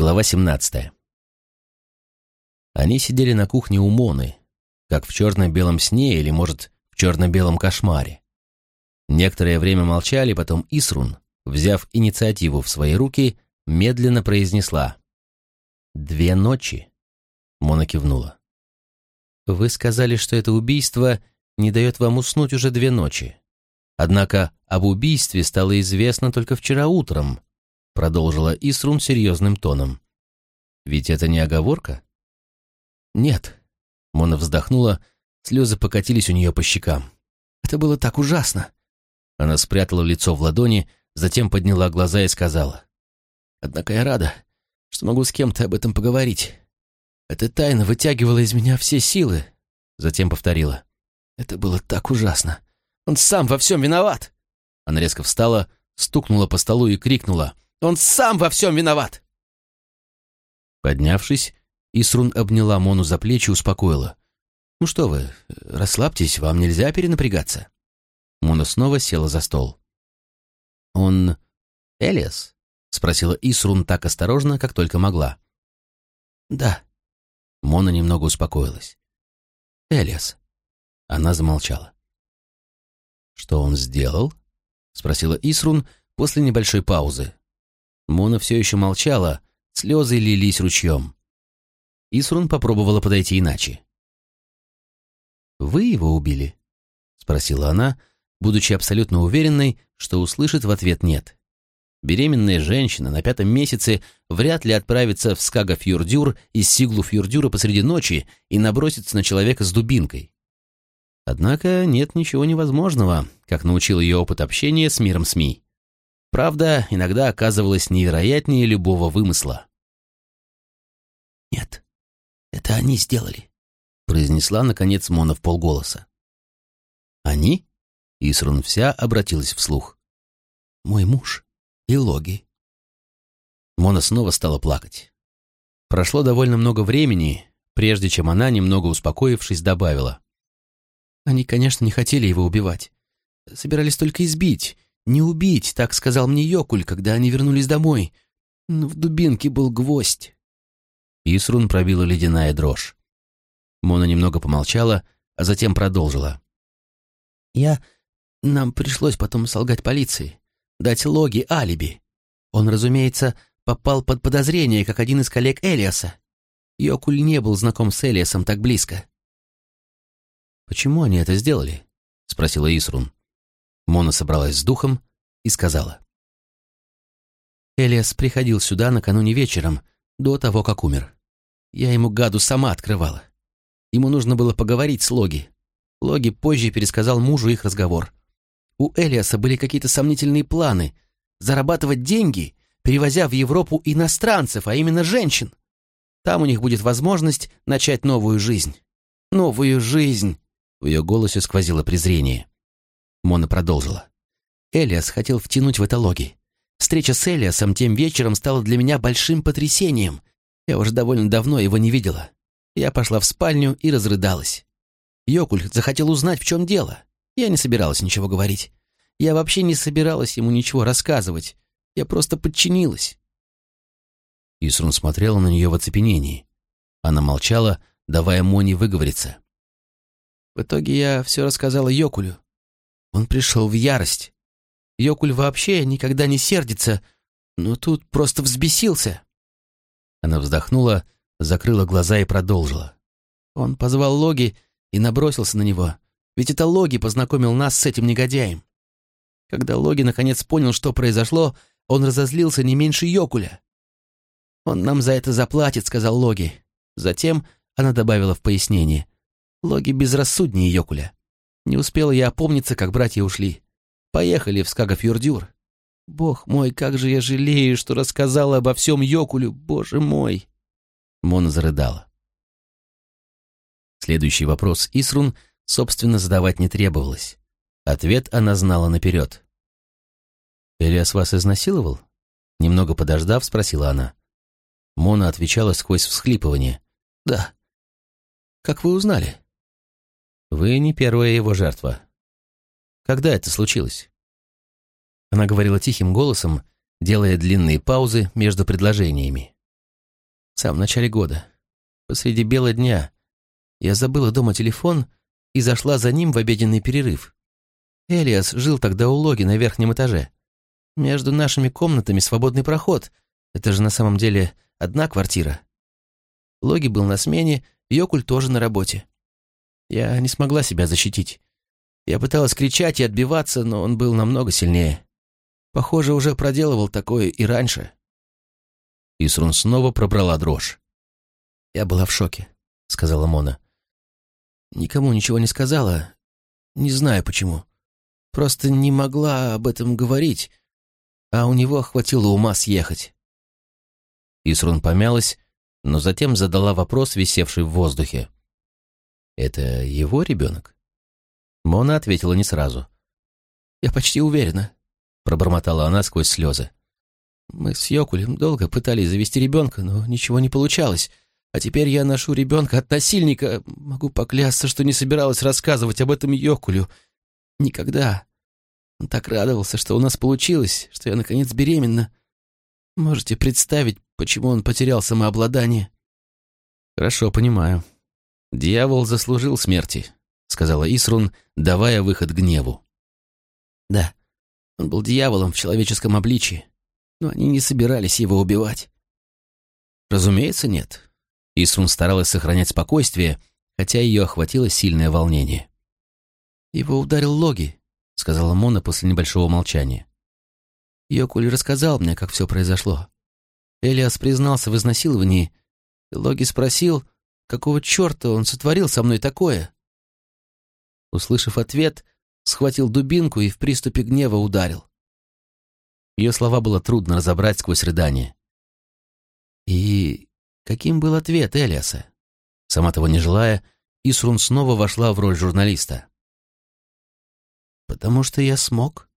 Глава 17. Они сидели на кухне у Моны, как в черно-белом сне или, может, в черно-белом кошмаре. Некоторое время молчали, потом Исрун, взяв инициативу в свои руки, медленно произнесла «Две ночи». Мона кивнула. «Вы сказали, что это убийство не дает вам уснуть уже две ночи. Однако об убийстве стало известно только вчера утром», продолжила Исрун серьезным тоном. «Ведь это не оговорка?» «Нет», — Мона вздохнула, слезы покатились у нее по щекам. «Это было так ужасно!» Она спрятала лицо в ладони, затем подняла глаза и сказала. «Однако я рада, что могу с кем-то об этом поговорить. Эта тайна вытягивала из меня все силы». Затем повторила. «Это было так ужасно! Он сам во всем виноват!» Она резко встала, стукнула по столу и крикнула. «Он сам во всем виноват!» Поднявшись, Исрун обняла Мону за плечи и успокоила. «Ну что вы, расслабьтесь, вам нельзя перенапрягаться». Мона снова села за стол. «Он Элиас?» — спросила Исрун так осторожно, как только могла. «Да». Мона немного успокоилась. «Элиас». Она замолчала. «Что он сделал?» — спросила Исрун после небольшой паузы. Мона все еще молчала, слезы лились ручьем. Исрун попробовала подойти иначе. «Вы его убили?» — спросила она, будучи абсолютно уверенной, что услышит в ответ «нет». Беременная женщина на пятом месяце вряд ли отправится в Скага-Фьюрдюр из Сиглу-Фьюрдюра посреди ночи и набросится на человека с дубинкой. Однако нет ничего невозможного, как научил ее опыт общения с миром СМИ. Правда, иногда оказывалась невероятнее любого вымысла. «Нет, это они сделали», — произнесла, наконец, Мона в полголоса. «Они?» — Исрун вся обратилась вслух. «Мой муж и Логи». Мона снова стала плакать. Прошло довольно много времени, прежде чем она, немного успокоившись, добавила. Они, конечно, не хотели его убивать. Собирались только избить. Не убить, так сказал мне Йокуль, когда они вернулись домой. Но в дубинке был гвоздь. Исрун пробила ледяная дрожь. Мона немного помолчала, а затем продолжила. «Я... Нам пришлось потом солгать полиции, дать логи алиби. Он, разумеется, попал под подозрение, как один из коллег Элиаса. Йокуль не был знаком с Элиасом так близко. «Почему они это сделали?» — спросила Исрун. Мона собралась с духом и сказала. «Элиас приходил сюда накануне вечером, до того, как умер. Я ему гаду сама открывала. Ему нужно было поговорить с Логи. Логи позже пересказал мужу их разговор. У Элиаса были какие-то сомнительные планы зарабатывать деньги, перевозя в Европу иностранцев, а именно женщин. Там у них будет возможность начать новую жизнь. Новую жизнь, в ее голосе сквозило презрение. Мона продолжила. Элиас хотел втянуть в это логи. Встреча с Элиасом тем вечером стала для меня большим потрясением. Я уже довольно давно его не видела. Я пошла в спальню и разрыдалась. Йокуль захотел узнать, в чем дело. Я не собиралась ничего говорить. Я вообще не собиралась ему ничего рассказывать. Я просто подчинилась. Исрун смотрела на нее в оцепенении. Она молчала, давая Моне выговориться. В итоге я все рассказала Йокулю. Он пришел в ярость. Йокуль вообще никогда не сердится, но тут просто взбесился. Она вздохнула, закрыла глаза и продолжила. Он позвал Логи и набросился на него, ведь это Логи познакомил нас с этим негодяем. Когда Логи наконец понял, что произошло, он разозлился не меньше Йокуля. «Он нам за это заплатит», — сказал Логи. Затем она добавила в пояснение. Логи безрассуднее Йокуля. Не успела я опомниться, как братья ушли. Поехали в Скагов-Юрдюр. Бог мой, как же я жалею, что рассказала обо всем Йокулю, боже мой!» Мона зарыдала. Следующий вопрос Исрун, собственно, задавать не требовалось. Ответ она знала наперед. «Элиас вас изнасиловал?» Немного подождав, спросила она. Мона отвечала сквозь всхлипывание. «Да». «Как вы узнали?» Вы не первая его жертва. Когда это случилось? Она говорила тихим голосом, делая длинные паузы между предложениями. В самом начале года. Посреди бела дня. Я забыла дома телефон и зашла за ним в обеденный перерыв. Элиас жил тогда у Логи на верхнем этаже. Между нашими комнатами свободный проход. Это же на самом деле одна квартира. Логи был на смене, Йокуль тоже на работе. Я не смогла себя защитить. Я пыталась кричать и отбиваться, но он был намного сильнее. Похоже, уже проделывал такое и раньше. Исрун снова пробрала дрожь. «Я была в шоке», — сказала Мона. «Никому ничего не сказала. Не знаю почему. Просто не могла об этом говорить, а у него хватило ума съехать». Исрун помялась, но затем задала вопрос, висевший в воздухе. «Это его ребенок?» Мона ответила не сразу. «Я почти уверена», — пробормотала она сквозь слезы. «Мы с Йокулем долго пытались завести ребенка, но ничего не получалось. А теперь я ношу ребенка от насильника. Могу поклясться, что не собиралась рассказывать об этом Йокулю. Никогда. Он так радовался, что у нас получилось, что я, наконец, беременна. Можете представить, почему он потерял самообладание?» «Хорошо, понимаю. Дьявол заслужил смерти», — сказала Исрун, давая выход гневу. «Да, он был дьяволом в человеческом обличии, но они не собирались его убивать. Разумеется, нет. Исрун старалась сохранять спокойствие, хотя ее охватило сильное волнение. «Его ударил Логи», — сказала Мона после небольшого молчания. Йокуль рассказал мне, как все произошло. Элиас признался в изнасиловании, и Логи спросил, какого черта он сотворил со мной такое. Услышав ответ, схватил дубинку и в приступе гнева ударил. Ее слова было трудно разобрать сквозь рыдание. И каким был ответ Элиаса? Сама того не желая, Исрун снова вошла в роль журналиста. «Потому что я смог»,